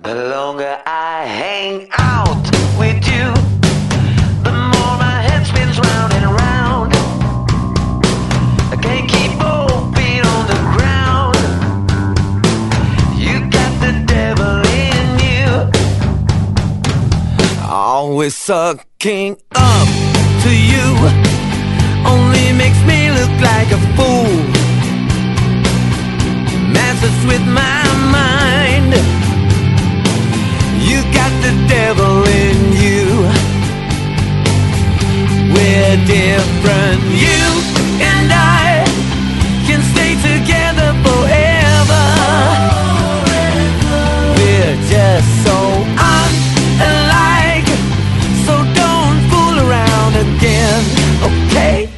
The longer I hang out with you, the more my head spins round and round. I can't keep both feet on the ground. You got the devil in you. Always sucking up to you only makes me look like a fool. Messes with my mind. Different. You and I can stay together forever. We're just so unlike. So don't fool around again, okay?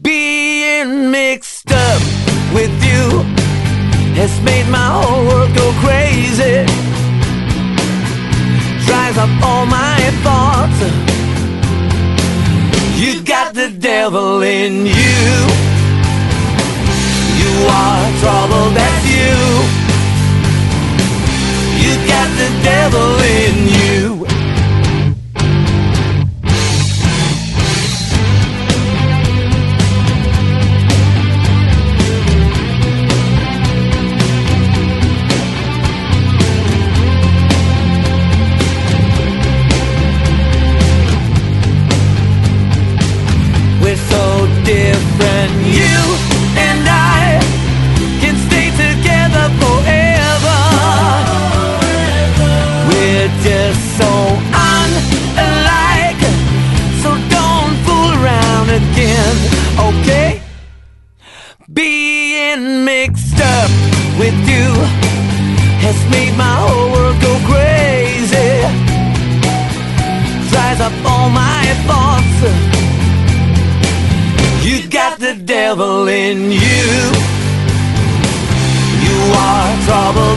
Being mixed up with you has made my devil in you. You are trouble, that's you. You different. You and I can stay together forever. We're just so unlike. So don't fool around again, okay? Being mixed up with you has made my whole world go crazy. Dries up all my thoughts. You got the devil in you. You are trouble,